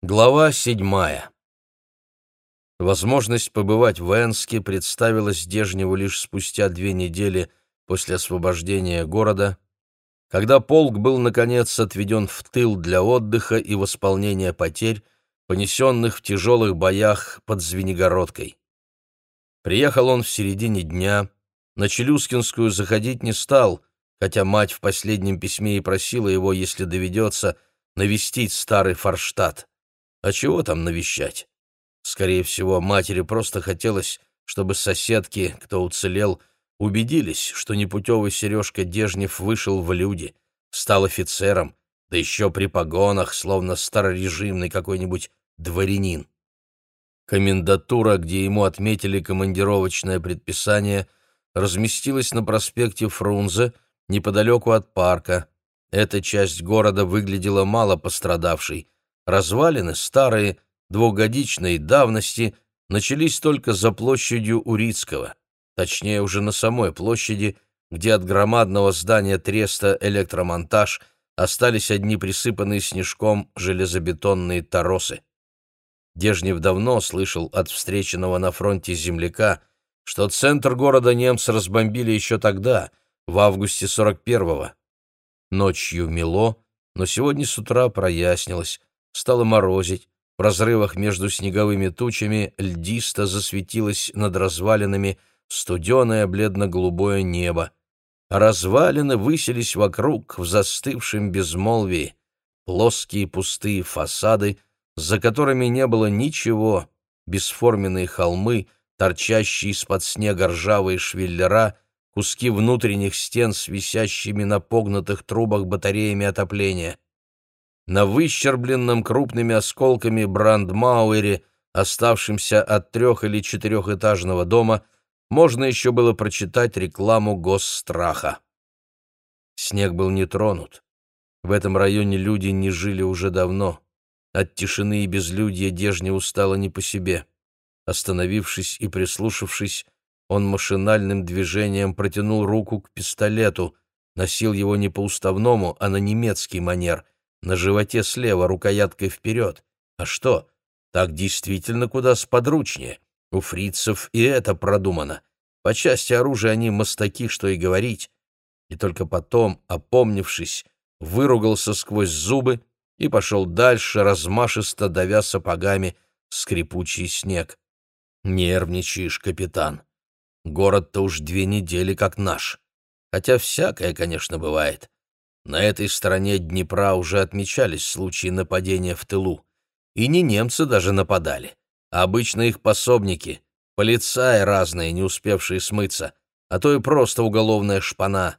Глава седьмая. Возможность побывать в Энске представилась Дежневу лишь спустя две недели после освобождения города, когда полк был, наконец, отведен в тыл для отдыха и восполнения потерь, понесенных в тяжелых боях под Звенигородкой. Приехал он в середине дня, на Челюскинскую заходить не стал, хотя мать в последнем письме и просила его, если доведется, навестить старый Форштадт. А чего там навещать? Скорее всего, матери просто хотелось, чтобы соседки, кто уцелел, убедились, что непутевый Сережка Дежнев вышел в люди, стал офицером, да еще при погонах, словно старорежимный какой-нибудь дворянин. Комендатура, где ему отметили командировочное предписание, разместилась на проспекте Фрунзе, неподалеку от парка. Эта часть города выглядела мало пострадавшей, Развалины старые, двухгодичной давности, начались только за площадью Урицкого, точнее уже на самой площади, где от громадного здания треста «Электромонтаж» остались одни присыпанные снежком железобетонные торосы. Дежнев давно слышал от встреченного на фронте земляка, что центр города немцы разбомбили еще тогда, в августе 41-го. Ночью мело, но сегодня с утра прояснилось, Стало морозить, в разрывах между снеговыми тучами льдисто засветилось над развалинами студеное бледно-голубое небо. А развалины высились вокруг в застывшем безмолвии, плоские пустые фасады, за которыми не было ничего, бесформенные холмы, торчащие из-под снега ржавые швеллера, куски внутренних стен с висящими на погнутых трубах батареями отопления. На выщербленном крупными осколками брандмауэре, оставшемся от трех- или четырехэтажного дома, можно еще было прочитать рекламу госстраха. Снег был не тронут. В этом районе люди не жили уже давно. От тишины и безлюдья Дежня устала не по себе. Остановившись и прислушавшись, он машинальным движением протянул руку к пистолету, носил его не по уставному, а на немецкий манер — на животе слева рукояткой вперед. А что? Так действительно куда сподручнее. У фрицев и это продумано. По части оружия они мастаки, что и говорить. И только потом, опомнившись, выругался сквозь зубы и пошел дальше, размашисто давя сапогами скрипучий снег. Нервничаешь, капитан. Город-то уж две недели как наш. Хотя всякое, конечно, бывает. На этой стороне Днепра уже отмечались случаи нападения в тылу. И не немцы даже нападали, а обычно их пособники, полицаи разные, не успевшие смыться, а то и просто уголовная шпана.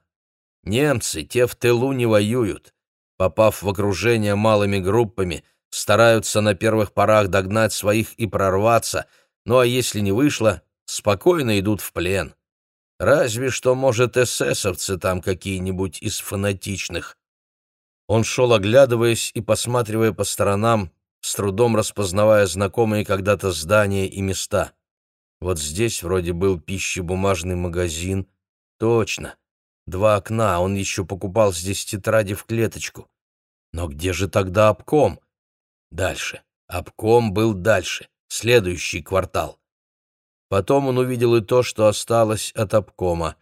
Немцы, те в тылу не воюют. Попав в окружение малыми группами, стараются на первых порах догнать своих и прорваться, ну а если не вышло, спокойно идут в плен. Разве что, может, эсэсовцы там какие-нибудь из фанатичных. Он шел, оглядываясь и посматривая по сторонам, с трудом распознавая знакомые когда-то здания и места. Вот здесь вроде был пищебумажный магазин. Точно. Два окна, он еще покупал здесь тетради в клеточку. Но где же тогда обком? Дальше. Обком был дальше. Следующий квартал. Потом он увидел и то, что осталось от обкома.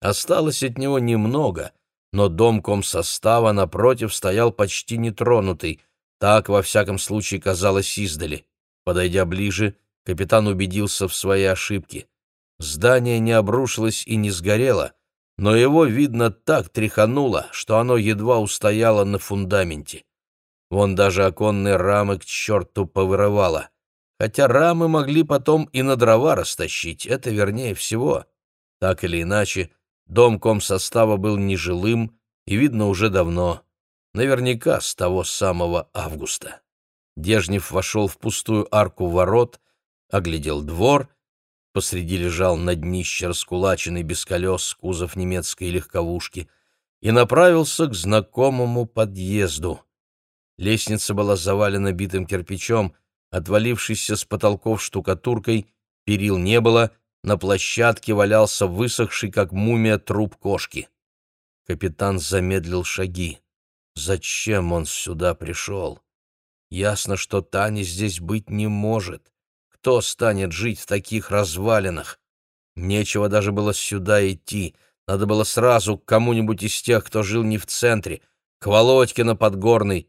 Осталось от него немного, но дом комсостава напротив стоял почти нетронутый. Так, во всяком случае, казалось издали. Подойдя ближе, капитан убедился в своей ошибке. Здание не обрушилось и не сгорело, но его, видно, так тряхануло, что оно едва устояло на фундаменте. Вон даже оконные рамы к черту повырывало хотя рамы могли потом и на дрова растащить, это вернее всего. Так или иначе, дом комсостава был нежилым и, видно, уже давно, наверняка с того самого августа. Дежнев вошел в пустую арку ворот, оглядел двор, посреди лежал на днище раскулаченный без колес кузов немецкой легковушки и направился к знакомому подъезду. Лестница была завалена битым кирпичом, отвалившейся с потолков штукатуркой, перил не было, на площадке валялся высохший, как мумия, труп кошки. Капитан замедлил шаги. Зачем он сюда пришел? Ясно, что Тани здесь быть не может. Кто станет жить в таких развалинах? Нечего даже было сюда идти. Надо было сразу к кому-нибудь из тех, кто жил не в центре, к Володьке на Подгорной,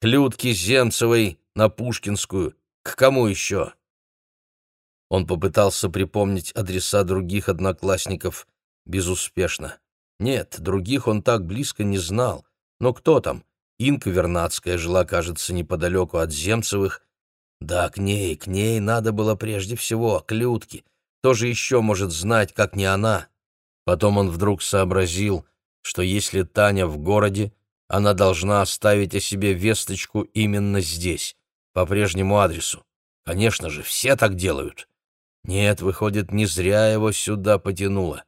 к Людке Земцевой на Пушкинскую. К кому еще? Он попытался припомнить адреса других одноклассников. Безуспешно. Нет, других он так близко не знал. Но кто там? Инка Вернадская жила, кажется, неподалеку от Земцевых. Да, к ней, к ней надо было прежде всего, к Людке. Кто же еще может знать, как не она? Потом он вдруг сообразил, что если Таня в городе, она должна оставить о себе весточку именно здесь, по прежнему адресу. Конечно же, все так делают. Нет, выходит, не зря его сюда потянуло.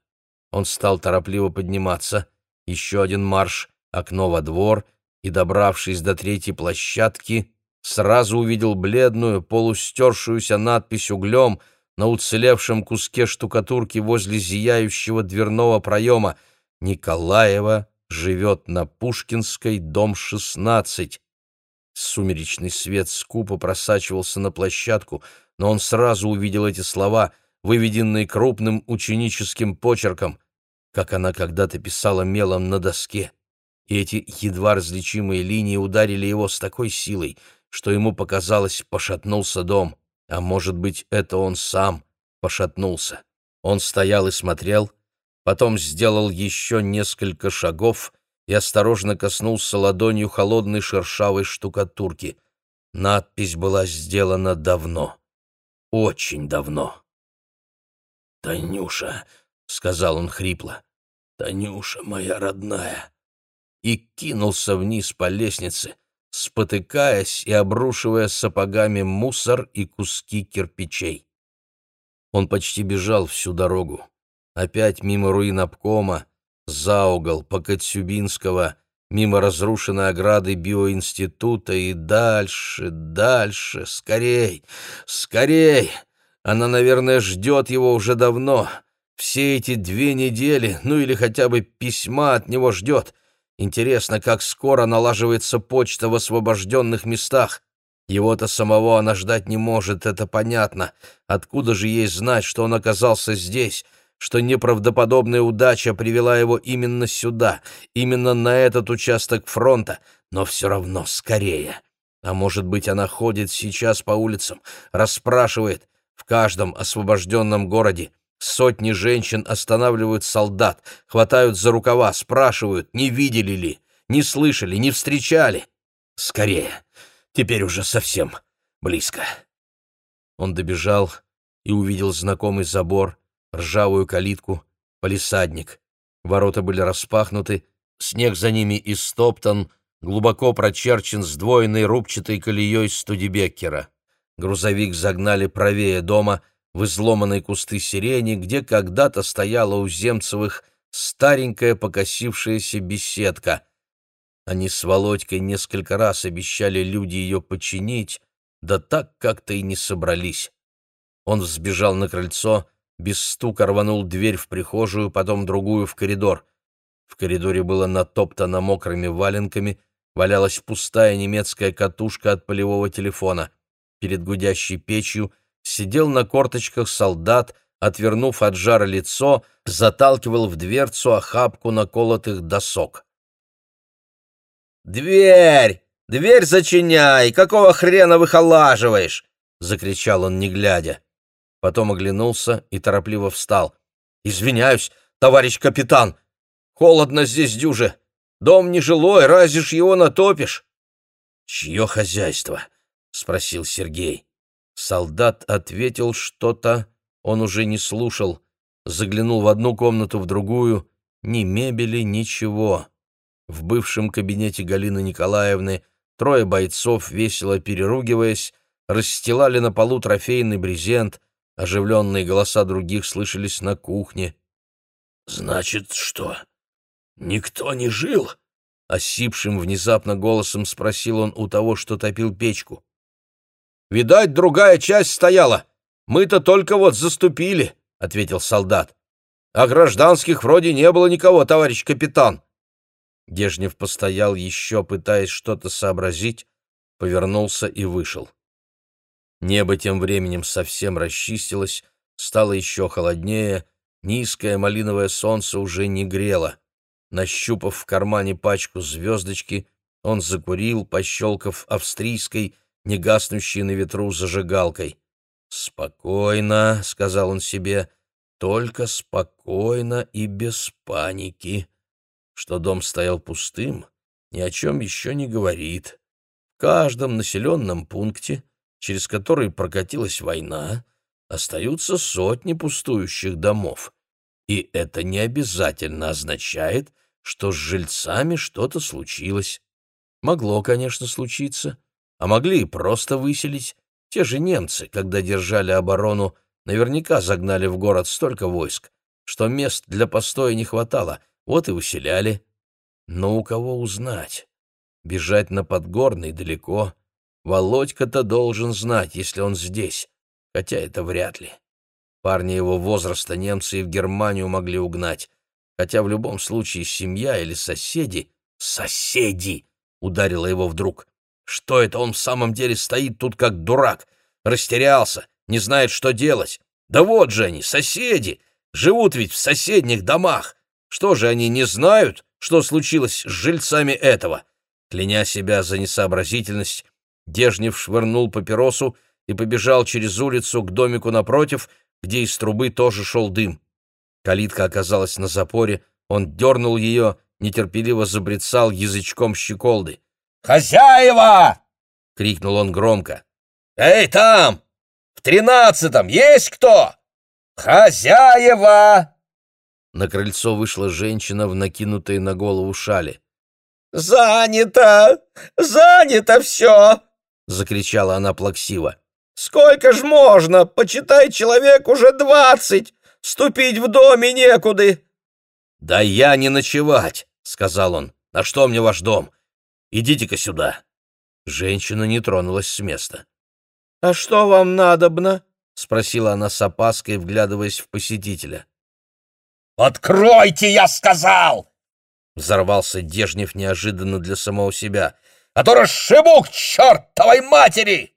Он стал торопливо подниматься. Еще один марш, окно во двор, и, добравшись до третьей площадки, сразу увидел бледную, полустершуюся надпись углем на уцелевшем куске штукатурки возле зияющего дверного проема «Николаева живет на Пушкинской, дом 16». Сумеречный свет скупо просачивался на площадку, но он сразу увидел эти слова, выведенные крупным ученическим почерком, как она когда-то писала мелом на доске. И эти едва различимые линии ударили его с такой силой, что ему показалось, пошатнулся дом. А может быть, это он сам пошатнулся. Он стоял и смотрел, потом сделал еще несколько шагов и осторожно коснулся ладонью холодной шершавой штукатурки. Надпись была сделана давно, очень давно. «Танюша», — сказал он хрипло, — «Танюша моя родная», и кинулся вниз по лестнице, спотыкаясь и обрушивая сапогами мусор и куски кирпичей. Он почти бежал всю дорогу. Опять мимо руин обкома, за угол, по Коцюбинского, мимо разрушенной ограды биоинститута и дальше, дальше, скорей, скорей! Она, наверное, ждет его уже давно. Все эти две недели, ну или хотя бы письма от него ждет — Интересно, как скоро налаживается почта в освобожденных местах. Его-то самого она ждать не может, это понятно. Откуда же ей знать, что он оказался здесь, что неправдоподобная удача привела его именно сюда, именно на этот участок фронта, но все равно скорее. А может быть, она ходит сейчас по улицам, расспрашивает в каждом освобожденном городе, Сотни женщин останавливают солдат, хватают за рукава, спрашивают, не видели ли, не слышали, не встречали. Скорее, теперь уже совсем близко. Он добежал и увидел знакомый забор, ржавую калитку, полисадник. Ворота были распахнуты, снег за ними истоптан, глубоко прочерчен сдвоенной рубчатой колеей Студебеккера. Грузовик загнали правее дома — в изломанные кусты сирени, где когда-то стояла у Земцевых старенькая покосившаяся беседка. Они с Володькой несколько раз обещали люди ее починить, да так как-то и не собрались. Он взбежал на крыльцо, без стука рванул дверь в прихожую, потом другую в коридор. В коридоре было натоптано мокрыми валенками, валялась пустая немецкая катушка от полевого телефона. Перед гудящей печью — сидел на корточках солдат, отвернув от жара лицо, заталкивал в дверцу охапку наколотых досок. «Дверь! Дверь зачиняй! Какого хрена выхолаживаешь?» — закричал он, не глядя. Потом оглянулся и торопливо встал. «Извиняюсь, товарищ капитан! Холодно здесь дюже! Дом нежилой, разве ж его натопишь?» «Чье хозяйство?» — спросил Сергей. Солдат ответил что-то, он уже не слушал. Заглянул в одну комнату, в другую. Ни мебели, ничего. В бывшем кабинете Галины Николаевны трое бойцов, весело переругиваясь, расстилали на полу трофейный брезент, оживленные голоса других слышались на кухне. «Значит, что, никто не жил?» Осипшим внезапно голосом спросил он у того, что топил печку. Видать, другая часть стояла. Мы-то только вот заступили, — ответил солдат. А гражданских вроде не было никого, товарищ капитан. Дежнев постоял еще, пытаясь что-то сообразить, повернулся и вышел. Небо тем временем совсем расчистилось, стало еще холоднее, низкое малиновое солнце уже не грело. Нащупав в кармане пачку звездочки, он закурил, пощелкав австрийской, не гаснущей на ветру зажигалкой. «Спокойно», — сказал он себе, — «только спокойно и без паники». Что дом стоял пустым, ни о чем еще не говорит. В каждом населенном пункте, через который прокатилась война, остаются сотни пустующих домов. И это не обязательно означает, что с жильцами что-то случилось. Могло, конечно, случиться, а могли и просто выселить. Те же немцы, когда держали оборону, наверняка загнали в город столько войск, что мест для постоя не хватало, вот и выселяли. Но у кого узнать? Бежать на Подгорный далеко. Володька-то должен знать, если он здесь, хотя это вряд ли. Парни его возраста немцы и в Германию могли угнать, хотя в любом случае семья или соседи... Соседи! Ударило его вдруг. Что это он в самом деле стоит тут как дурак? Растерялся, не знает, что делать. Да вот же они, соседи! Живут ведь в соседних домах. Что же они не знают, что случилось с жильцами этого? Кляня себя за несообразительность, Дежнев швырнул папиросу и побежал через улицу к домику напротив, где из трубы тоже шел дым. Калитка оказалась на запоре, он дернул ее, нетерпеливо забрецал язычком щеколды. «Хозяева!» — крикнул он громко. «Эй, там! В тринадцатом есть кто? Хозяева!» На крыльцо вышла женщина в накинутой на голову шали. «Занято! Занято все!» — закричала она плаксиво. Сколько ж можно? Почитай, человек уже двадцать. Ступить в доме некуда. Да я не ночевать, сказал он. На что мне ваш дом? Идите-ка сюда. Женщина не тронулась с места. А что вам надобно? спросила она с опаской, вглядываясь в посетителя. «Откройте, я сказал!» Взорвался Дежнев неожиданно для самого себя. «А то расшибу к чертовой матери!»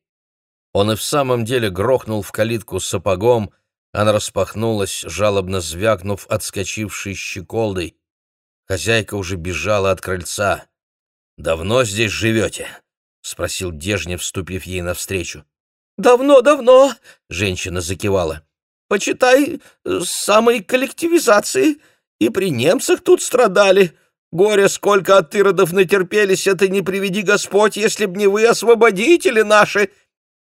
Он и в самом деле грохнул в калитку сапогом, она распахнулась, жалобно звякнув отскочившей щеколдой. Хозяйка уже бежала от крыльца. «Давно здесь живете?» — спросил Дежнев, вступив ей навстречу. «Давно, давно!» — женщина закивала. «Почитай, с самой коллективизации. И при немцах тут страдали. Горе сколько от иродов натерпелись, это не приведи Господь, если б не вы, освободители наши!»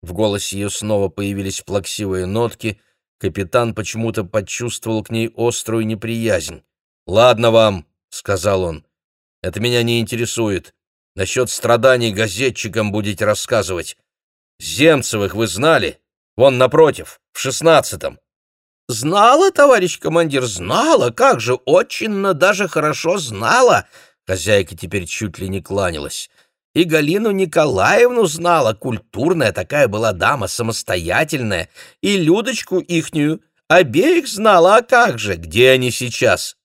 В голосе ее снова появились плаксивые нотки. Капитан почему-то почувствовал к ней острую неприязнь. «Ладно вам», — сказал он, — «это меня не интересует. Насчет страданий газетчикам будете рассказывать. Земцевых вы знали? Вон напротив, в шестнадцатом». «Знала, товарищ командир, знала, как же, очень даже хорошо знала». Хозяйка теперь чуть ли не кланялась. И Галину Николаевну знала, культурная такая была дама, самостоятельная, и Людочку ихнюю, обеих знала, а как же, где они сейчас?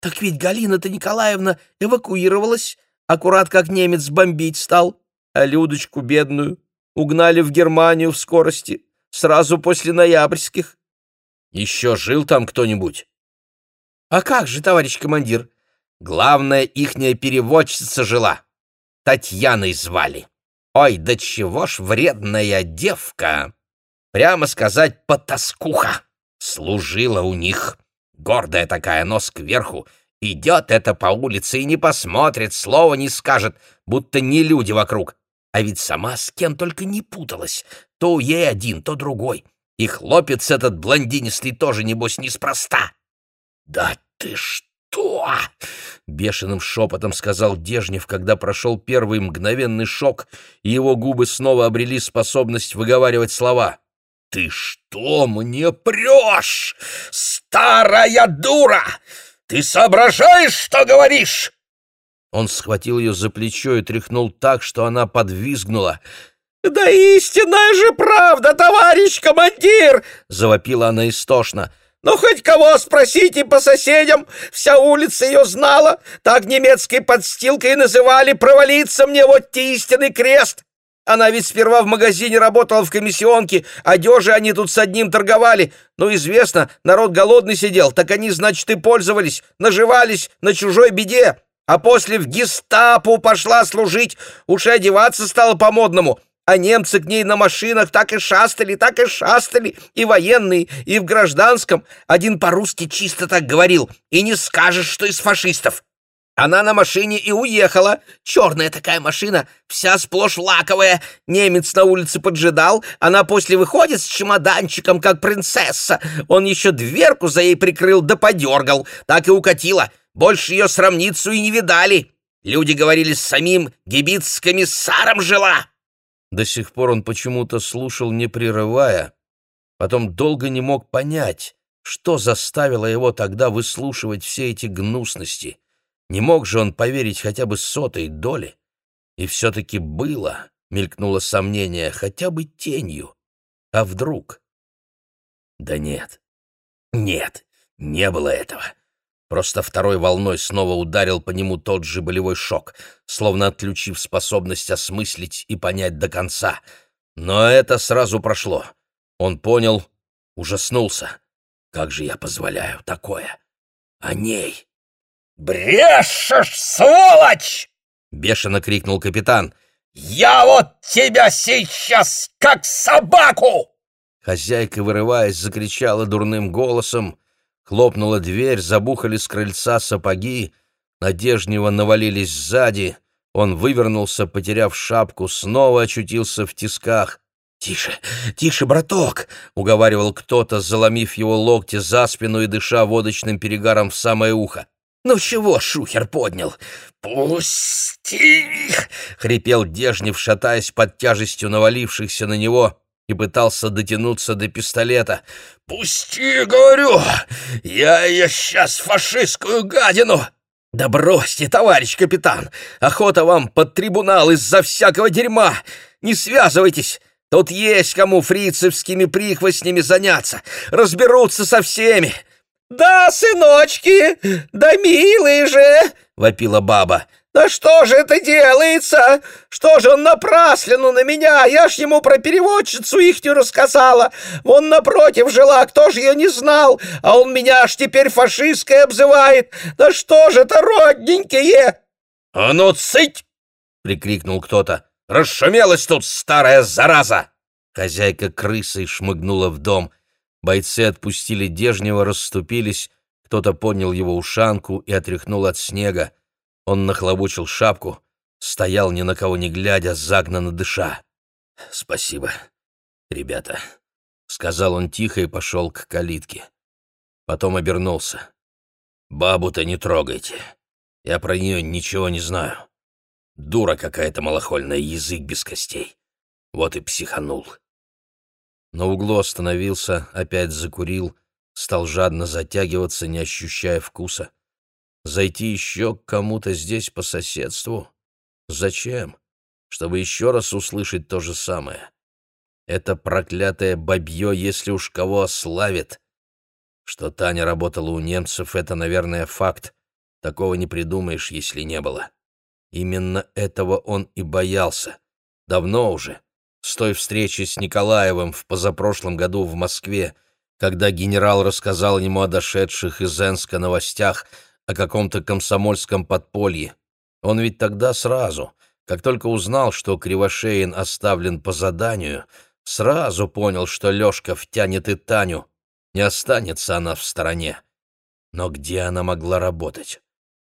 Так ведь Галина-то Николаевна эвакуировалась, аккурат как немец бомбить стал, а Людочку бедную угнали в Германию в скорости, сразу после ноябрьских. Еще жил там кто-нибудь? А как же, товарищ командир? Главное, ихняя переводчица жила. Татьяной звали. Ой, да чего ж вредная девка! Прямо сказать, потаскуха. Служила у них. Гордая такая, нос кверху. Идет это по улице и не посмотрит, слова не скажет, будто не люди вокруг. А ведь сама с кем только не путалась. То ей один, то другой. И хлопец этот блондинистый тоже, небось, неспроста. «Да ты что!» что?» — бешеным шепотом сказал Дежнев, когда прошел первый мгновенный шок, и его губы снова обрели способность выговаривать слова. «Ты что мне прешь, старая дура? Ты соображаешь, что говоришь?» Он схватил ее за плечо и тряхнул так, что она подвизгнула. «Да истинная же правда, товарищ командир!» — завопила она истошно. Ну, хоть кого спросите по соседям, вся улица ее знала, так немецкой подстилкой называли провалиться мне вот те истинный крест. Она ведь сперва в магазине работала в комиссионке, одежи они тут с одним торговали. Ну, известно, народ голодный сидел, так они, значит, и пользовались, наживались на чужой беде. А после в гестапо пошла служить, уж и одеваться стало по-модному. А немцы к ней на машинах так и шастали, так и шастали, и военные, и в гражданском. Один по-русски чисто так говорил, и не скажешь, что из фашистов. Она на машине и уехала. Черная такая машина, вся сплошь лаковая. Немец на улице поджидал. Она после выходит с чемоданчиком, как принцесса. Он еще дверку за ей прикрыл да подергал. Так и укатила. Больше ее срамницу и не видали. Люди говорили, с самим гибиц-комиссаром жила. До сих пор он почему-то слушал, не прерывая. Потом долго не мог понять, что заставило его тогда выслушивать все эти гнусности. Не мог же он поверить хотя бы сотой доли. И все-таки было, мелькнуло сомнение, хотя бы тенью. А вдруг? Да нет, нет, не было этого. Просто второй волной снова ударил по нему тот же болевой шок, словно отключив способность осмыслить и понять до конца. Но это сразу прошло. Он понял, ужаснулся. Как же я позволяю такое? О ней. «Брешешь, сволочь!» — бешено крикнул капитан. «Я вот тебя сейчас как собаку!» Хозяйка, вырываясь, закричала дурным голосом. Хлопнула дверь, забухали с крыльца сапоги. Надежнева навалились сзади. Он вывернулся, потеряв шапку, снова очутился в тисках. «Тише, тише, браток!» — уговаривал кто-то, заломив его локти за спину и дыша водочным перегаром в самое ухо. «Ну чего шухер поднял?» «Пусти!» — хрипел Дежнев, шатаясь под тяжестью навалившихся на него, и пытался дотянуться до пистолета. «Пусти, говорю! Я ее сейчас фашистскую гадину!» «Да бросьте, товарищ капитан! Охота вам под трибунал из-за всякого дерьма! Не связывайтесь! Тут есть кому фрицевскими прихвостнями заняться! Разберутся со всеми! «Да, сыночки, да милые же!» — вопила баба. «Да что же это делается? Что же он напраслину на меня? Я ж ему про переводчицу ихнюю рассказала. Вон напротив жила, кто ж ее не знал? А он меня аж теперь фашистской обзывает. Да что же это, родненькие?» «А ну, цыть!» — прикрикнул кто-то. «Расшумелась тут старая зараза!» Хозяйка крысой шмыгнула в дом — Бойцы отпустили Дежнева, расступились, кто-то поднял его ушанку и отряхнул от снега. Он нахлобучил шапку, стоял ни на кого не глядя, загнанно дыша. «Спасибо, ребята», — сказал он тихо и пошел к калитке. Потом обернулся. «Бабу-то не трогайте. Я про нее ничего не знаю. Дура какая-то малохольная, язык без костей. Вот и психанул. На углу остановился, опять закурил, стал жадно затягиваться, не ощущая вкуса. Зайти еще к кому-то здесь по соседству? Зачем? Чтобы еще раз услышать то же самое. Это проклятое бабье, если уж кого ославит. Что Таня работала у немцев, это, наверное, факт. Такого не придумаешь, если не было. Именно этого он и боялся. Давно уже с той встречи с Николаевым в позапрошлом году в Москве, когда генерал рассказал ему о дошедших из Энска новостях о каком-то комсомольском подполье. Он ведь тогда сразу, как только узнал, что Кривошеин оставлен по заданию, сразу понял, что Лёшка втянет и Таню. Не останется она в стороне. Но где она могла работать?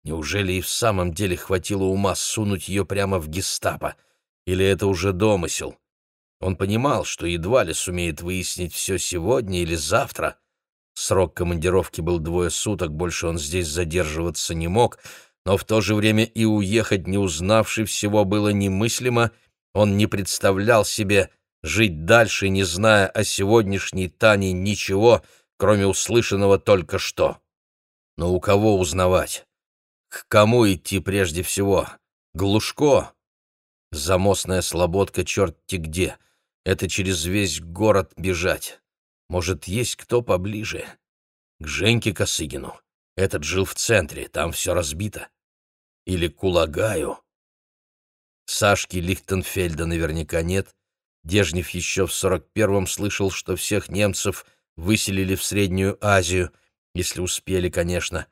Неужели и в самом деле хватило ума сунуть ее прямо в гестапо? Или это уже домысел? Он понимал, что едва ли сумеет выяснить все сегодня или завтра. Срок командировки был двое суток, больше он здесь задерживаться не мог, но в то же время и уехать, не узнавши всего, было немыслимо. Он не представлял себе жить дальше, не зная о сегодняшней Тане ничего, кроме услышанного только что. Но у кого узнавать? К кому идти прежде всего? Глушко? Замостная слободка черт-те где. Это через весь город бежать. Может, есть кто поближе? К Женьке Косыгину. Этот жил в центре, там все разбито. Или к Улагаю. Сашки Лихтенфельда наверняка нет. Дежнев еще в сорок первом слышал, что всех немцев выселили в Среднюю Азию, если успели, конечно.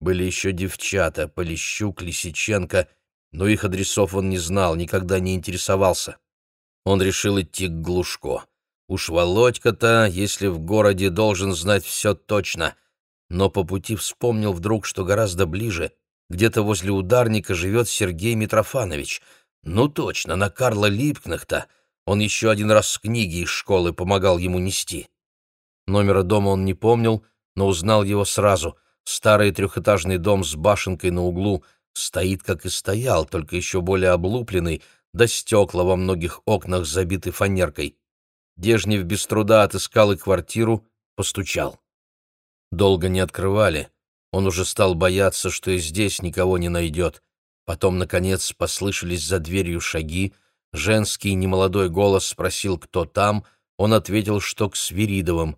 Были еще девчата, Полищук, Лисиченко, но их адресов он не знал, никогда не интересовался. Он решил идти к Глушко. Уж Володька-то, если в городе, должен знать все точно. Но по пути вспомнил вдруг, что гораздо ближе, где-то возле ударника живет Сергей Митрофанович. Ну точно, на Карла Липкнахта. Он еще один раз книги из школы помогал ему нести. Номера дома он не помнил, но узнал его сразу. Старый трехэтажный дом с башенкой на углу стоит, как и стоял, только еще более облупленный, да стекла во многих окнах забиты фанеркой. Дежнев без труда отыскал и квартиру, постучал. Долго не открывали. Он уже стал бояться, что и здесь никого не найдет. Потом, наконец, послышались за дверью шаги. Женский немолодой голос спросил, кто там. Он ответил, что к Свиридовым.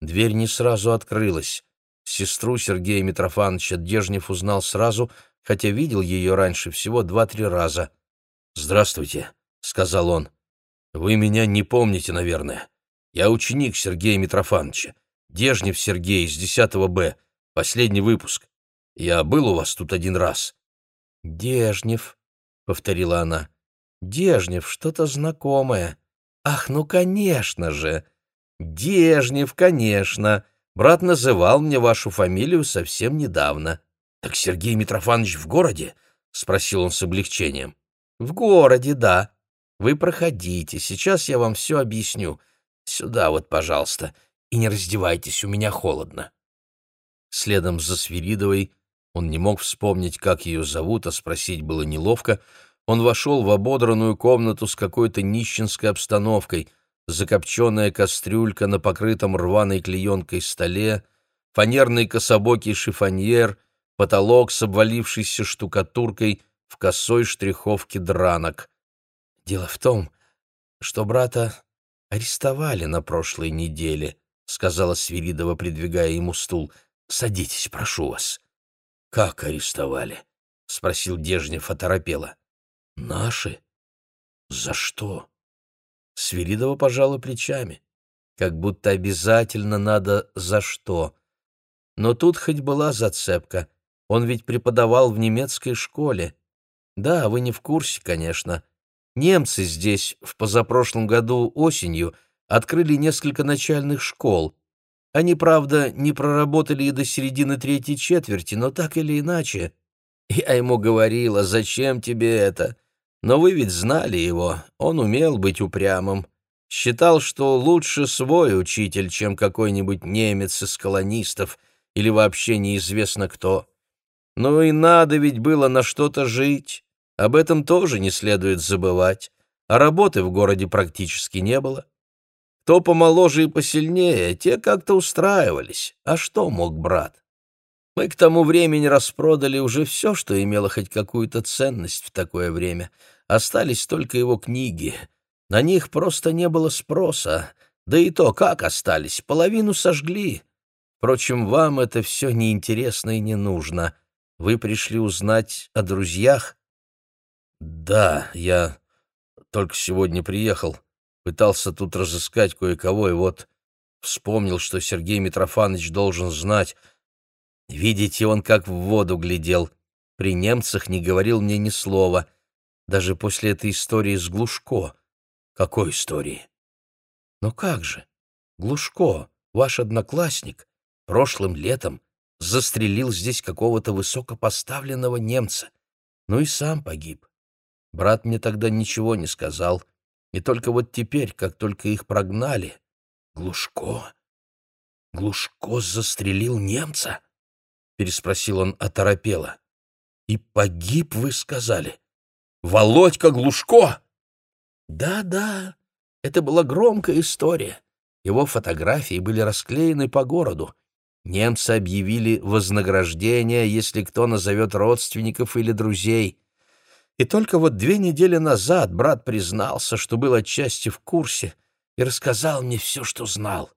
Дверь не сразу открылась. Сестру Сергея Митрофановича Дежнев узнал сразу, хотя видел ее раньше всего два-три раза. «Здравствуйте», — сказал он. Вы меня не помните, наверное. Я ученик Сергея Митрофановича. Дежнев Сергей из 10 Б. Последний выпуск. Я был у вас тут один раз. Дежнев, повторила она. Дежнев, что-то знакомое. Ах, ну, конечно же. Дежнев, конечно. Брат называл мне вашу фамилию совсем недавно. Так Сергей Митрофанович в городе? спросил он с облегчением. В городе, да. Вы проходите, сейчас я вам все объясню. Сюда вот, пожалуйста, и не раздевайтесь, у меня холодно». Следом за Свиридовой он не мог вспомнить, как ее зовут, а спросить было неловко. Он вошел в ободранную комнату с какой-то нищенской обстановкой, закопченная кастрюлька на покрытом рваной клеенкой столе, фанерный кособокий шифоньер, потолок с обвалившейся штукатуркой в косой штриховке дранок. Дело в том, что брата арестовали на прошлой неделе, сказала Свиридова, придвигая ему стул. Садитесь, прошу вас. Как арестовали? спросил Дежнев оторопело. Наши? За что? Свиридова пожала плечами, как будто обязательно надо за что. Но тут хоть была зацепка. Он ведь преподавал в немецкой школе. Да, вы не в курсе, конечно, Немцы здесь в позапрошлом году осенью открыли несколько начальных школ. Они, правда, не проработали и до середины третьей четверти, но так или иначе. Я ему говорила, зачем тебе это? Но вы ведь знали его, он умел быть упрямым. Считал, что лучше свой учитель, чем какой-нибудь немец из колонистов или вообще неизвестно кто. Ну и надо ведь было на что-то жить. Об этом тоже не следует забывать, а работы в городе практически не было. Кто помоложе и посильнее, те как-то устраивались. А что мог брат? Мы к тому времени распродали уже все, что имело хоть какую-то ценность в такое время. Остались только его книги. На них просто не было спроса. Да и то, как остались, половину сожгли. Впрочем, вам это все неинтересно и не нужно. Вы пришли узнать о друзьях, «Да, я только сегодня приехал, пытался тут разыскать кое-кого, и вот вспомнил, что Сергей Митрофанович должен знать. Видите, он как в воду глядел. При немцах не говорил мне ни слова, даже после этой истории с Глушко. Какой истории? Но как же? Глушко, ваш одноклассник, прошлым летом застрелил здесь какого-то высокопоставленного немца, ну и сам погиб. Брат мне тогда ничего не сказал, и только вот теперь, как только их прогнали... Глушко? Глушко застрелил немца? Переспросил он оторопело. И погиб, вы сказали? Володька Глушко? Да-да, это была громкая история. Его фотографии были расклеены по городу. Немцы объявили вознаграждение, если кто назовет родственников или друзей. И только вот две недели назад брат признался, что был отчасти в курсе, и рассказал мне все, что знал.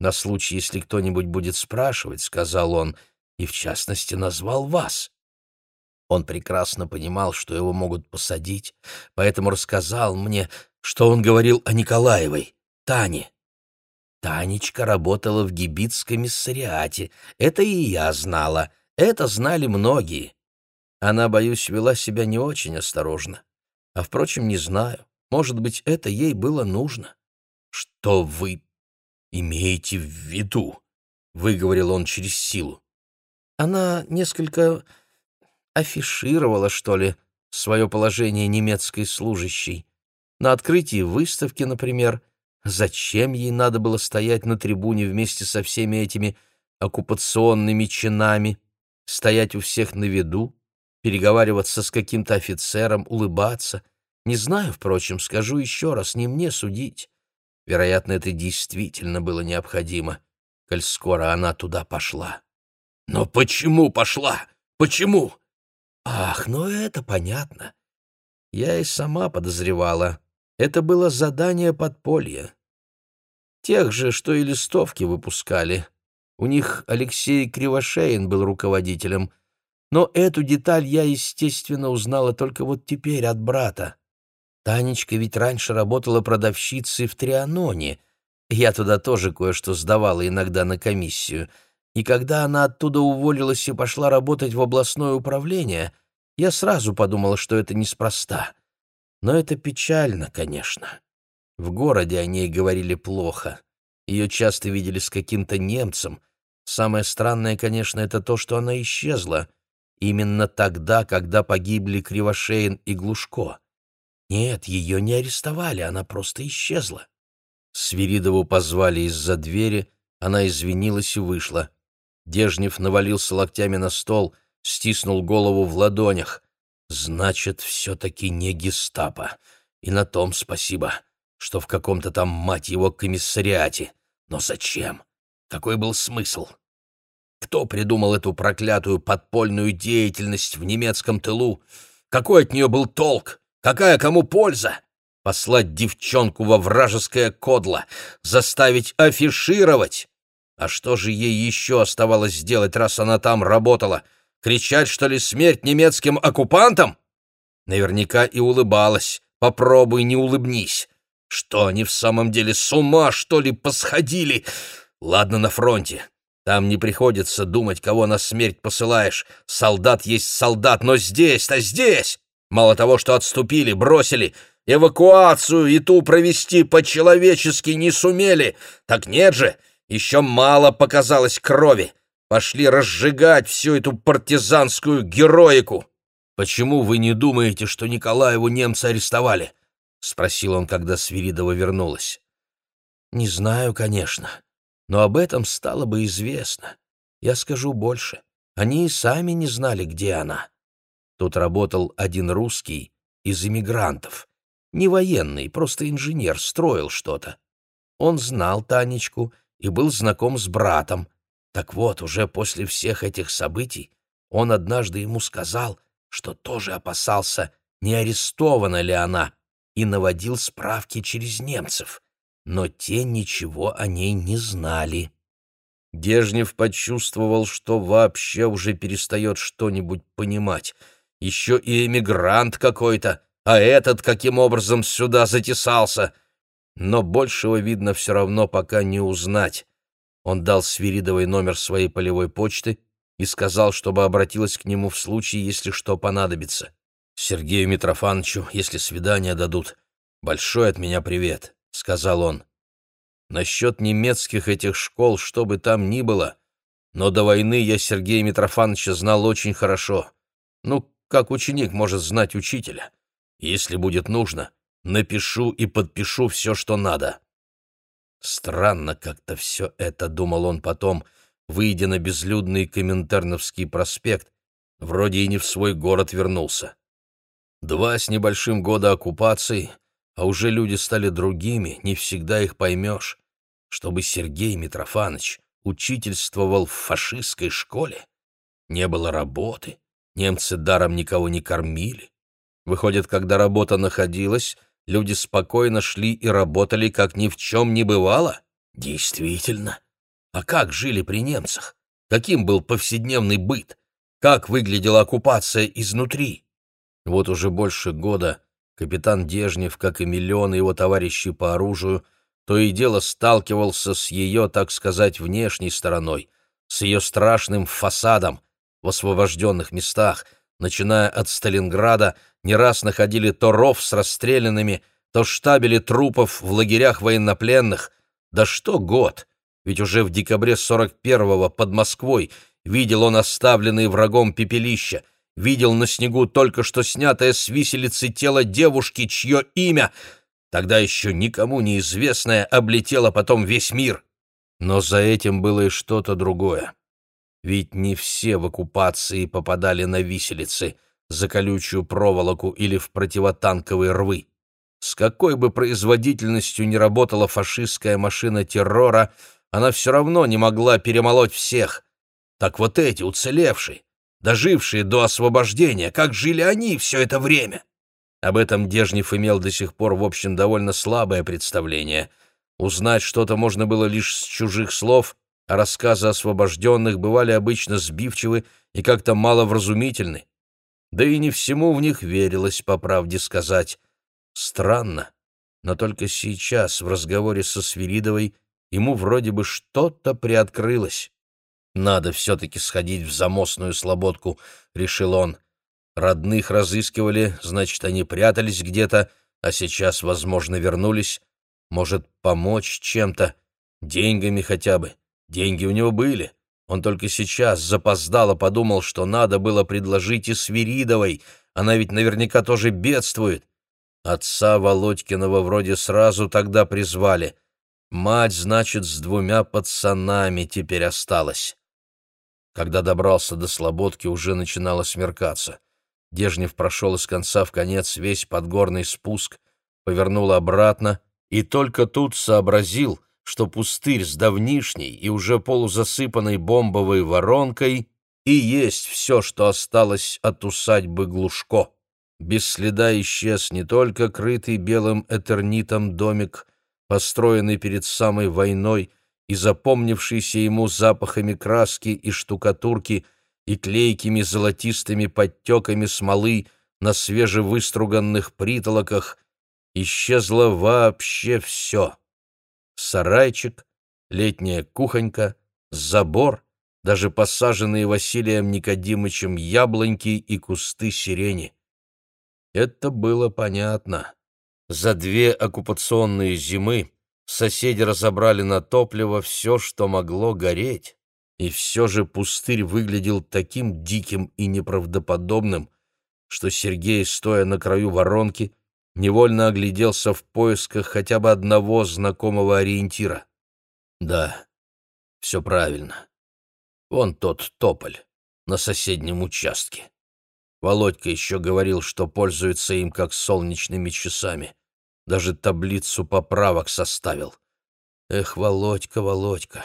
На случай, если кто-нибудь будет спрашивать, — сказал он, — и в частности назвал вас. Он прекрасно понимал, что его могут посадить, поэтому рассказал мне, что он говорил о Николаевой, Тане. Танечка работала в гибитском миссариате. Это и я знала. Это знали многие. Она, боюсь, вела себя не очень осторожно. А, впрочем, не знаю. Может быть, это ей было нужно. «Что вы имеете в виду?» — выговорил он через силу. Она несколько афишировала, что ли, свое положение немецкой служащей. На открытии выставки, например, зачем ей надо было стоять на трибуне вместе со всеми этими оккупационными чинами, стоять у всех на виду, переговариваться с каким-то офицером, улыбаться. Не знаю, впрочем, скажу еще раз, не мне судить. Вероятно, это действительно было необходимо, коль скоро она туда пошла. Но почему пошла? Почему? Ах, ну это понятно. Я и сама подозревала. Это было задание подполья. Тех же, что и листовки выпускали. У них Алексей Кривошеин был руководителем. Но эту деталь я, естественно, узнала только вот теперь от брата. Танечка ведь раньше работала продавщицей в Трианоне. Я туда тоже кое-что сдавала иногда на комиссию. И когда она оттуда уволилась и пошла работать в областное управление, я сразу подумала, что это неспроста. Но это печально, конечно. В городе о ней говорили плохо. Ее часто видели с каким-то немцем. Самое странное, конечно, это то, что она исчезла. Именно тогда, когда погибли Кривошеин и Глушко. Нет, ее не арестовали, она просто исчезла. Свиридову позвали из-за двери, она извинилась и вышла. Дежнев навалился локтями на стол, стиснул голову в ладонях. Значит, все-таки не гестапо. И на том спасибо, что в каком-то там, мать его, комиссариате. Но зачем? Какой был смысл? Кто придумал эту проклятую подпольную деятельность в немецком тылу? Какой от нее был толк? Какая кому польза? Послать девчонку во вражеское кодло, заставить афишировать? А что же ей еще оставалось сделать, раз она там работала? Кричать, что ли, смерть немецким оккупантам? Наверняка и улыбалась. Попробуй, не улыбнись. Что, они в самом деле с ума, что ли, посходили? Ладно, на фронте. Там не приходится думать, кого на смерть посылаешь. Солдат есть солдат, но здесь-то здесь! Мало того, что отступили, бросили, эвакуацию и ту провести по-человечески не сумели. Так нет же, еще мало показалось крови. Пошли разжигать всю эту партизанскую героику. Почему вы не думаете, что Николаеву немцы арестовали? спросил он, когда Свиридова вернулась. Не знаю, конечно, но об этом стало бы известно. Я скажу больше. Они и сами не знали, где она. Тут работал один русский из иммигрантов. Не военный, просто инженер, строил что-то. Он знал Танечку и был знаком с братом. Так вот, уже после всех этих событий он однажды ему сказал, что тоже опасался, не арестована ли она, и наводил справки через немцев. Но те ничего о ней не знали. Дежнев почувствовал, что вообще уже перестает что-нибудь понимать — еще и эмигрант какой-то, а этот каким образом сюда затесался. Но большего, видно, все равно пока не узнать. Он дал Свиридовой номер своей полевой почты и сказал, чтобы обратилась к нему в случае, если что понадобится. «Сергею Митрофановичу, если свидание дадут, большой от меня привет», — сказал он. «Насчет немецких этих школ, что бы там ни было, но до войны я Сергея Митрофановича знал очень хорошо. Ну, как ученик может знать учителя. Если будет нужно, напишу и подпишу все, что надо. Странно как-то все это, думал он потом, выйдя на безлюдный Коминтерновский проспект, вроде и не в свой город вернулся. Два с небольшим года оккупации, а уже люди стали другими, не всегда их поймешь. Чтобы Сергей Митрофанович учительствовал в фашистской школе, не было работы, Немцы даром никого не кормили. Выходит, когда работа находилась, люди спокойно шли и работали, как ни в чем не бывало? Действительно. А как жили при немцах? Каким был повседневный быт? как выглядела оккупация изнутри. Вот уже больше года капитан Дежнев, как и миллионы его товарищей по оружию, то и дело сталкивался с ее, так сказать, внешней стороной, с ее страшным фасадом в освобожденных местах, начиная от Сталинграда, не раз находили то ров с расстрелянными, то штабели трупов в лагерях военнопленных. Да что год! Ведь уже в декабре 41-го под Москвой видел он оставленные врагом пепелища, видел на снегу только что снятое с виселицы тело девушки, чье имя, тогда еще никому неизвестное, облетело потом весь мир. Но за этим было и что-то другое. Ведь не все в оккупации попадали на виселицы, за колючую проволоку или в противотанковые рвы. С какой бы производительностью ни работала фашистская машина террора, она все равно не могла перемолоть всех. Так вот эти, уцелевшие, дожившие до освобождения, как жили они все это время? Об этом Дежнев имел до сих пор, в общем, довольно слабое представление. Узнать что-то можно было лишь с чужих слов, а рассказы освобожденных бывали обычно сбивчивы и как-то маловразумительны. Да и не всему в них верилось, по правде сказать. Странно, но только сейчас, в разговоре со Свиридовой, ему вроде бы что-то приоткрылось. «Надо все-таки сходить в замостную слободку», — решил он. «Родных разыскивали, значит, они прятались где-то, а сейчас, возможно, вернулись. Может, помочь чем-то, деньгами хотя бы. Деньги у него были. Он только сейчас запоздало подумал, что надо было предложить и Свиридовой. Она ведь наверняка тоже бедствует. Отца Володькиного вроде сразу тогда призвали. Мать, значит, с двумя пацанами теперь осталась. Когда добрался до Слободки, уже начинало смеркаться. Дежнев прошел из конца в конец весь подгорный спуск, повернул обратно и только тут сообразил, что пустырь с давнишней и уже полузасыпанной бомбовой воронкой и есть все, что осталось от усадьбы Глушко. Без следа исчез не только крытый белым этернитом домик, построенный перед самой войной и запомнившийся ему запахами краски и штукатурки и клейкими золотистыми подтеками смолы на свежевыструганных притолоках, исчезло вообще все. Сарайчик, летняя кухонька, забор, даже посаженные Василием Никодимычем яблоньки и кусты сирени. Это было понятно. За две оккупационные зимы соседи разобрали на топливо все, что могло гореть, и все же пустырь выглядел таким диким и неправдоподобным, что Сергей, стоя на краю воронки, невольно огляделся в поисках хотя бы одного знакомого ориентира. Да, все правильно. Вон тот тополь на соседнем участке. Володька еще говорил, что пользуется им как солнечными часами. Даже таблицу поправок составил. Эх, Володька, Володька,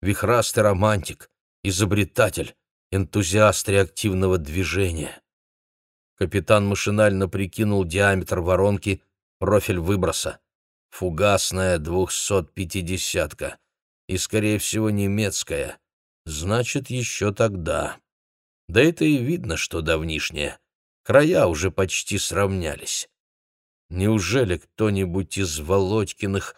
вихрастый романтик, изобретатель, энтузиаст реактивного движения. Капитан машинально прикинул диаметр воронки, профиль выброса. Фугасная двухсот-пятидесятка. И, скорее всего, немецкая. Значит, еще тогда. Да это и видно, что давнишнее. Края уже почти сравнялись. Неужели кто-нибудь из Володькиных...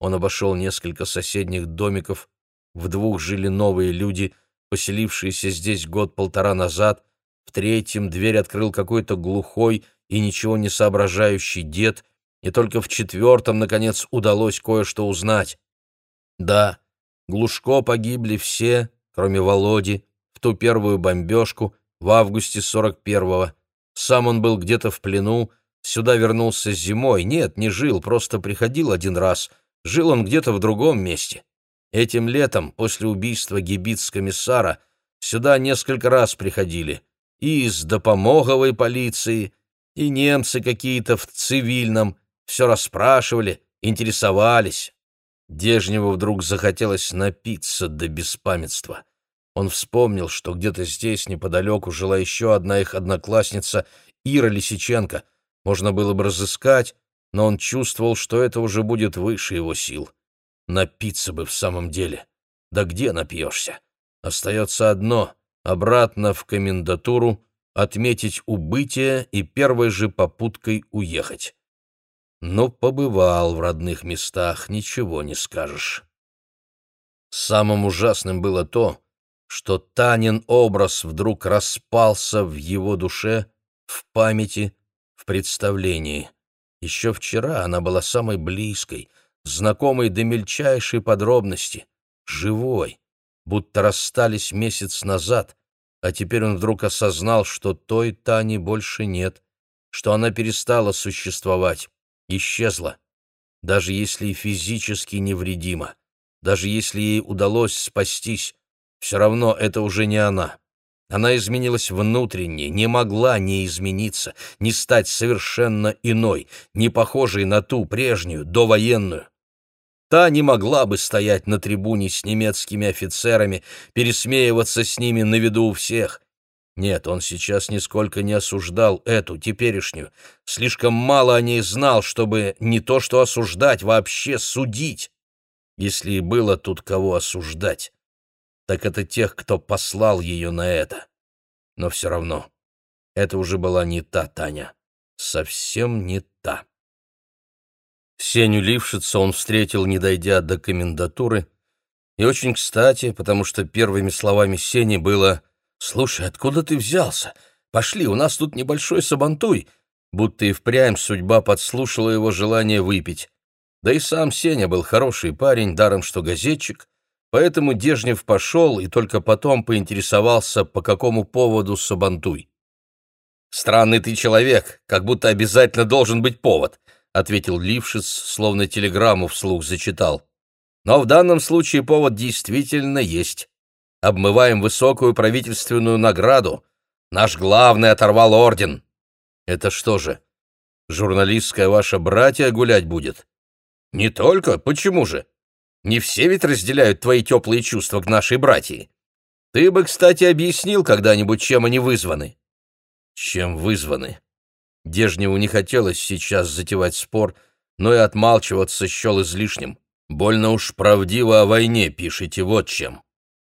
Он обошел несколько соседних домиков, в двух жили новые люди, поселившиеся здесь год-полтора назад, в третьем дверь открыл какой-то глухой и ничего не соображающий дед, и только в четвертом, наконец, удалось кое-что узнать. Да, Глушко погибли все, кроме Володи, в ту первую бомбежку в августе 41-го. Сам он был где-то в плену, сюда вернулся зимой. Нет, не жил, просто приходил один раз. Жил он где-то в другом месте. Этим летом, после убийства гибиц-комиссара, сюда несколько раз приходили. И из допомоговой полиции, и немцы какие-то в цивильном. Все расспрашивали, интересовались. Дежневу вдруг захотелось напиться до беспамятства. Он вспомнил, что где-то здесь, неподалеку, жила еще одна их одноклассница, Ира Лисиченко. Можно было бы разыскать, но он чувствовал, что это уже будет выше его сил. Напиться бы в самом деле. Да где напьешься? Остается одно обратно в комендатуру, отметить убытие и первой же попуткой уехать. Но побывал в родных местах, ничего не скажешь. Самым ужасным было то, что Танин образ вдруг распался в его душе, в памяти, представлении. Еще вчера она была самой близкой, знакомой до мельчайшей подробности, живой, будто расстались месяц назад, а теперь он вдруг осознал, что той Тани больше нет, что она перестала существовать, исчезла, даже если и физически невредима, даже если ей удалось спастись, все равно это уже не она. Она изменилась внутренне, не могла не измениться, не стать совершенно иной, не похожей на ту прежнюю, довоенную. Та не могла бы стоять на трибуне с немецкими офицерами, пересмеиваться с ними на виду у всех. Нет, он сейчас нисколько не осуждал эту, теперешнюю. Слишком мало о ней знал, чтобы не то что осуждать, вообще судить. Если и было тут кого осуждать, так это тех, кто послал ее на это. Но все равно, это уже была не та Таня, совсем не та. Сеню Лившица он встретил, не дойдя до комендатуры, и очень кстати, потому что первыми словами Сени было «Слушай, откуда ты взялся? Пошли, у нас тут небольшой сабантуй», будто и впрямь судьба подслушала его желание выпить. Да и сам Сеня был хороший парень, даром что газетчик, поэтому Дежнев пошел и только потом поинтересовался, по какому поводу сабантуй. «Странный ты человек, как будто обязательно должен быть повод», — ответил Лившиц, словно телеграмму вслух зачитал. «Но в данном случае повод действительно есть. Обмываем высокую правительственную награду. Наш главный оторвал орден». «Это что же, журналистская ваша братья гулять будет?» «Не только. Почему же? Не все ведь разделяют твои теплые чувства к нашей братьи. Ты бы, кстати, объяснил когда-нибудь, чем они вызваны». «Чем вызваны?» Дежневу не хотелось сейчас затевать спор, но и отмалчиваться счел излишним. Больно уж правдиво о войне пишете, вот чем.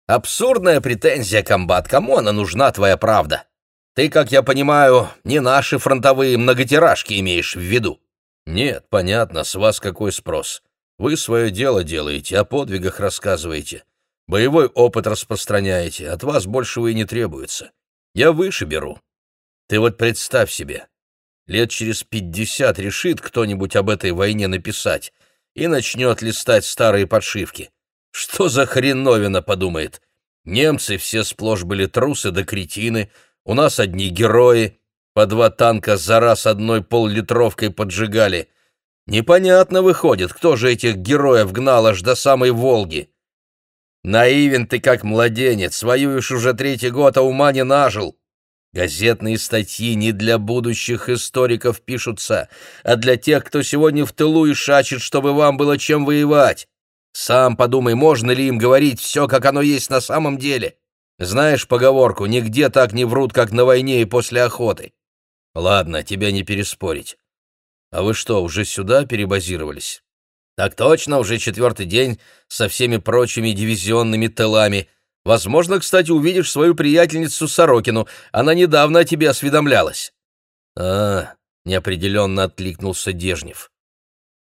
Абсурдная претензия, комбат, кому она нужна, твоя правда? Ты, как я понимаю, не наши фронтовые многотиражки имеешь в виду. Нет, понятно, с вас какой спрос. Вы свое дело делаете, о подвигах рассказываете. Боевой опыт распространяете, от вас большего и не требуется. Я выше беру. Ты вот представь себе, Лет через пятьдесят решит кто-нибудь об этой войне написать и начнет листать старые подшивки. Что за хреновина, подумает. Немцы все сплошь были трусы да кретины, у нас одни герои, по два танка за раз одной поллитровкой поджигали. Непонятно выходит, кто же этих героев гнал аж до самой Волги. Наивен ты как младенец, воюешь уже третий год, а ума не нажил. Газетные статьи не для будущих историков пишутся, а для тех, кто сегодня в тылу и шачет, чтобы вам было чем воевать. Сам подумай, можно ли им говорить все, как оно есть на самом деле. Знаешь поговорку, нигде так не врут, как на войне и после охоты. Ладно, тебя не переспорить. А вы что, уже сюда перебазировались? Так точно, уже четвертый день со всеми прочими дивизионными тылами — Возможно, кстати, увидишь свою приятельницу Сорокину. Она недавно о тебе осведомлялась. А, неопределенно откликнулся Дежнев.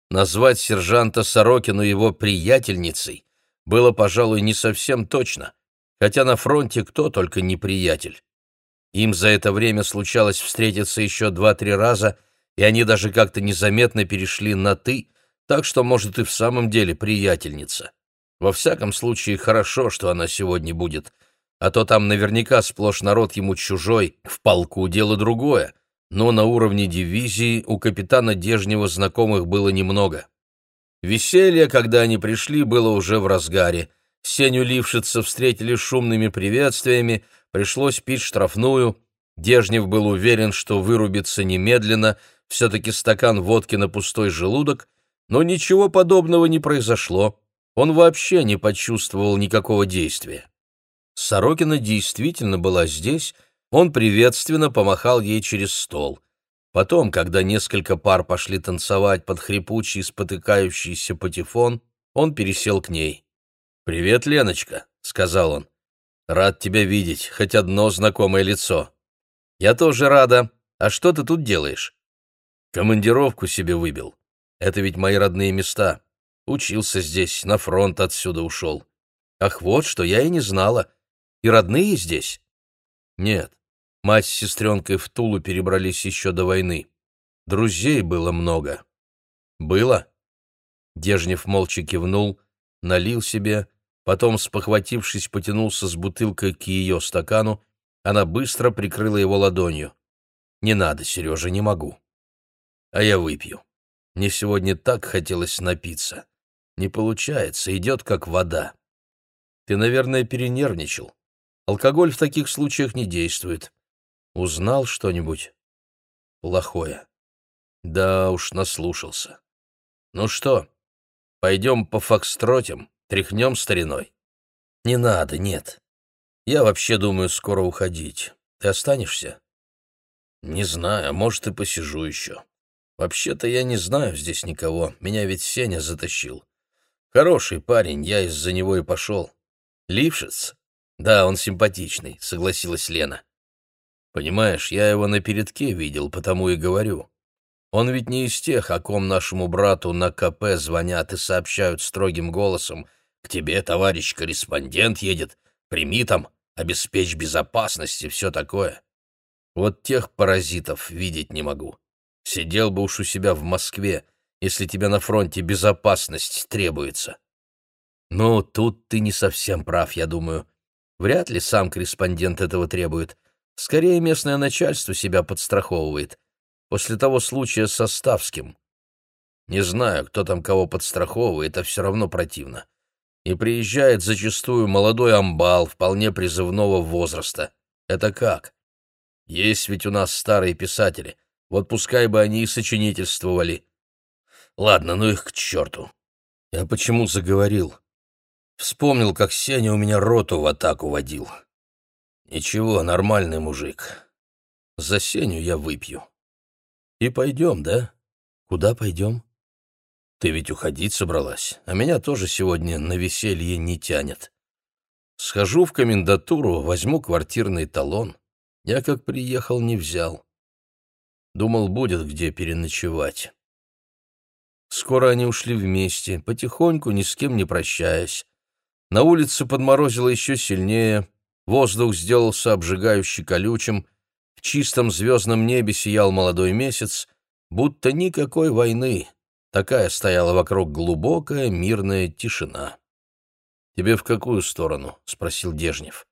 Назвать сержанта Сорокину его приятельницей было, пожалуй, не совсем точно, хотя на фронте кто только не приятель. Им за это время случалось встретиться еще два-три раза, и они даже как-то незаметно перешли на «ты», так что, может, и в самом деле приятельница. Во всяком случае, хорошо, что она сегодня будет, а то там наверняка сплошь народ ему чужой, в полку дело другое, но на уровне дивизии у капитана Дежнева знакомых было немного. Веселье, когда они пришли, было уже в разгаре. Сеню Лившица встретили шумными приветствиями, пришлось пить штрафную. Дежнев был уверен, что вырубится немедленно, все-таки стакан водки на пустой желудок, но ничего подобного не произошло он вообще не почувствовал никакого действия. Сорокина действительно была здесь, он приветственно помахал ей через стол. Потом, когда несколько пар пошли танцевать под хрипучий, спотыкающийся патефон, он пересел к ней. «Привет, Леночка», — сказал он. Рад тебя видеть, хоть одно знакомое лицо. Я тоже рада. А что ты тут делаешь? Командировку себе выбил. Это ведь мои родные места. Учился здесь, на фронт отсюда ушел. Ах, вот что, я и не знала. И родные здесь? Нет. Мать с сестренкой в Тулу перебрались еще до войны. Друзей было много. Было? Дежнев молча кивнул, налил себе, потом, спохватившись, потянулся с бутылкой к ее стакану, она быстро прикрыла его ладонью. «Не надо, Сережа, не могу. А я выпью. Мне сегодня так хотелось напиться. Не получается, идет как вода. Ты, наверное, перенервничал. Алкоголь в таких случаях не действует. Узнал что-нибудь? Плохое. Да уж, наслушался. Ну что, пойдем по фокстротям, тряхнем стариной? Не надо, нет. Я вообще думаю скоро уходить. Ты останешься? Не знаю, а может, и посижу еще. Вообще-то я не знаю здесь никого, меня ведь Сеня затащил. Хороший парень, я из-за него и пошел. Лившиц? Да, он симпатичный, согласилась Лена. Понимаешь, я его на передке видел, потому и говорю. Он ведь не из тех, о ком нашему брату на КП звонят и сообщают строгим голосом «К тебе, товарищ корреспондент, едет, прими там, обеспечь безопасность и все такое». Вот тех паразитов видеть не могу. Сидел бы уж у себя в Москве, если тебе на фронте безопасность требуется. Ну, тут ты не совсем прав, я думаю. Вряд ли сам корреспондент этого требует. Скорее, местное начальство себя подстраховывает. После того случая со Ставским. Не знаю, кто там кого подстраховывает, а все равно противно. И приезжает зачастую молодой амбал, вполне призывного возраста. Это как? Есть ведь у нас старые писатели, вот пускай бы они и сочинительствовали. Ладно, ну их к черту. Я почему заговорил? Вспомнил, как Сеня у меня роту в атаку водил. Ничего, нормальный мужик. За Сеню я выпью. И пойдем, да? Куда пойдем? Ты ведь уходить собралась, а меня тоже сегодня на веселье не тянет. Схожу в комендатуру, возьму квартирный талон. Я как приехал, не взял. Думал, будет где переночевать. Скоро они ушли вместе, потихоньку, ни с кем не прощаясь. На улице подморозило еще сильнее, воздух сделался обжигающе колючим, в чистом звездном небе сиял молодой месяц, будто никакой войны. Такая стояла вокруг глубокая мирная тишина. «Тебе в какую сторону?» — спросил Дежнев.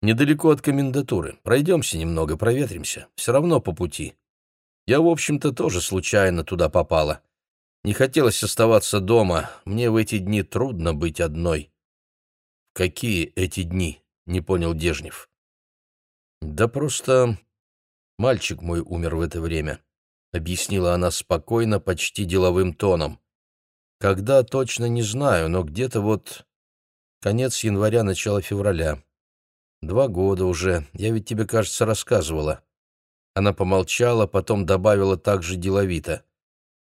Недалеко от комендатуры. Пройдемся немного, проветримся. Все равно по пути. Я, в общем-то, тоже случайно туда попала. Не хотелось оставаться дома. Мне в эти дни трудно быть одной. Какие эти дни? Не понял Дежнев. Да просто мальчик мой умер в это время, объяснила она спокойно, почти деловым тоном. Когда точно не знаю, но где-то вот конец января, начало февраля. Два года уже. Я ведь тебе, кажется, рассказывала. Она помолчала, потом добавила так же деловито.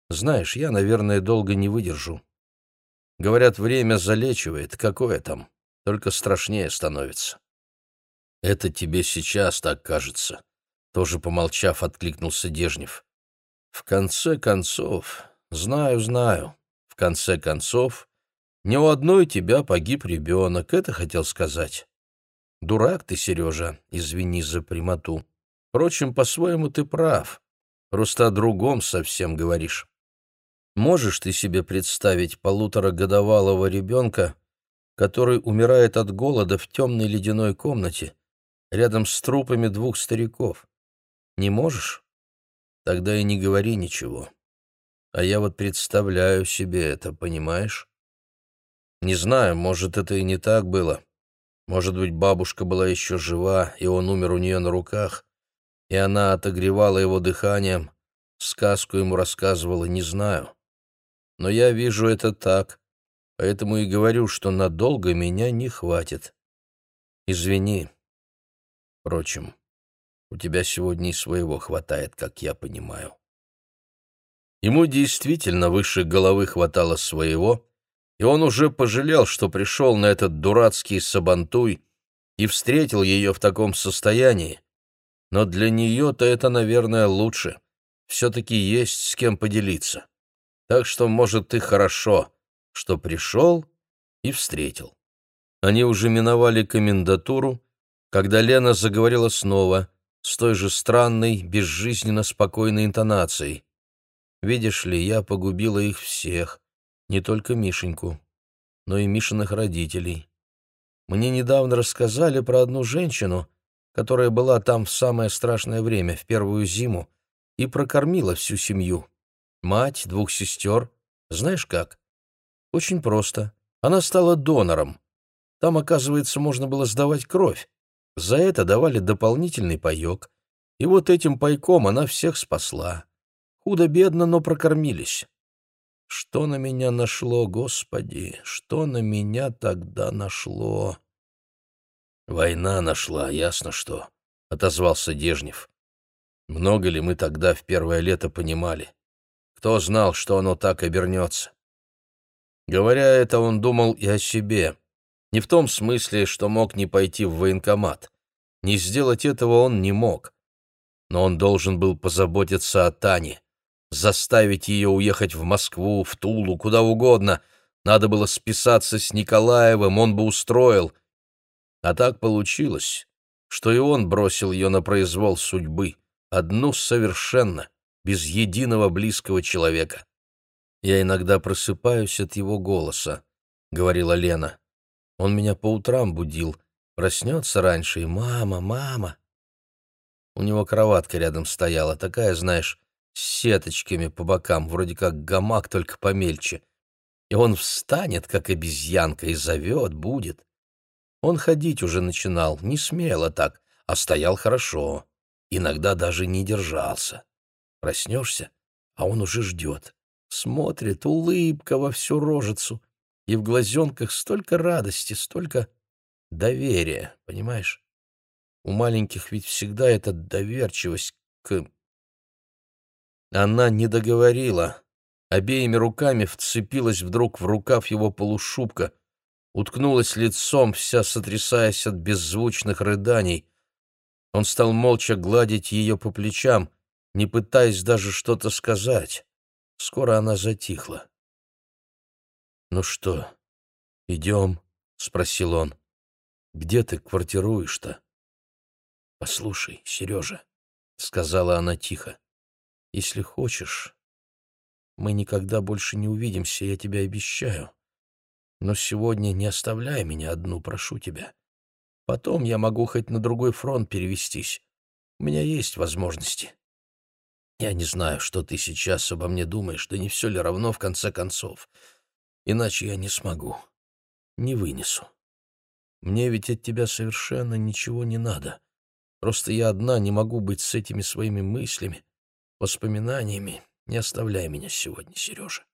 Знаешь, я, наверное, долго не выдержу. Говорят, время залечивает. Какое там? Только страшнее становится. Это тебе сейчас так кажется. Тоже помолчав, откликнулся Дежнев. В конце концов, знаю, знаю. В конце концов, не у одной тебя погиб ребенок. Это хотел сказать. Дурак ты, Сережа, извини за прямоту. Впрочем, по-своему ты прав. Просто о другом совсем говоришь. Можешь ты себе представить полуторагодовалого ребенка, который умирает от голода в темной ледяной комнате, рядом с трупами двух стариков? Не можешь? Тогда и не говори ничего. А я вот представляю себе это, понимаешь? Не знаю, может, это и не так было. Может быть, бабушка была еще жива, и он умер у нее на руках, и она отогревала его дыханием, сказку ему рассказывала, не знаю. Но я вижу это так, поэтому и говорю, что надолго меня не хватит. Извини. Впрочем, у тебя сегодня и своего хватает, как я понимаю. Ему действительно выше головы хватало своего — и он уже пожалел, что пришел на этот дурацкий сабантуй, и встретил ее в таком состоянии, но для нее-то это, наверное, лучше. Все-таки есть с кем поделиться. Так что, может, и хорошо, что пришел и встретил. Они уже миновали комендатуру, когда Лена заговорила снова, с той же странной, безжизненно спокойной интонацией. «Видишь ли, я погубила их всех, не только Мишеньку, но и Мишиных родителей. Мне недавно рассказали про одну женщину, которая была там в самое страшное время, в первую зиму, и прокормила всю семью. Мать, двух сестер. Знаешь как? Очень просто. Она стала донором. Там, оказывается, можно было сдавать кровь. За это давали дополнительный паек. И вот этим пайком она всех спасла. Худо-бедно, но прокормились. Что на меня нашло, Господи, что на меня тогда нашло? Война нашла, ясно что, — отозвался Дежнев. Много ли мы тогда в первое лето понимали? Кто знал, что оно так обернется? Говоря это, он думал и о себе. Не в том смысле, что мог не пойти в военкомат. Не сделать этого он не мог. Но он должен был позаботиться о Тане, заставить ее уехать в Москву, в Тулу, куда угодно. Надо было списаться с Николаевым, он бы устроил — а так получилось, что и он бросил ее на произвол судьбы, одну совершенно, без единого близкого человека. «Я иногда просыпаюсь от его голоса», — говорила Лена. «Он меня по утрам будил, проснется раньше и «мама, мама». У него кроватка рядом стояла, такая, знаешь, с сеточками по бокам, вроде как гамак, только помельче. И он встанет, как обезьянка, и зовет, будет. Он ходить уже начинал, не смело так, а стоял хорошо, иногда даже не держался. Проснешься, а он уже ждет. Смотрит, улыбка во всю рожицу, и в глазенках столько радости, столько доверия, понимаешь? У маленьких ведь всегда эта доверчивость к... Она не договорила. Обеими руками вцепилась вдруг в рукав его полушубка, уткнулась лицом, вся сотрясаясь от беззвучных рыданий. Он стал молча гладить ее по плечам, не пытаясь даже что-то сказать. Скоро она затихла. «Ну что, идем?» — спросил он. «Где ты квартируешь-то?» «Послушай, Сережа», — сказала она тихо, — «если хочешь, мы никогда больше не увидимся, я тебе обещаю. Но сегодня не оставляй меня одну, прошу тебя. Потом я могу хоть на другой фронт перевестись. У меня есть возможности. Я не знаю, что ты сейчас обо мне думаешь, да не все ли равно в конце концов. Иначе я не смогу. Не вынесу. Мне ведь от тебя совершенно ничего не надо. Просто я одна не могу быть с этими своими мыслями, воспоминаниями. Не оставляй меня сегодня, Сережа.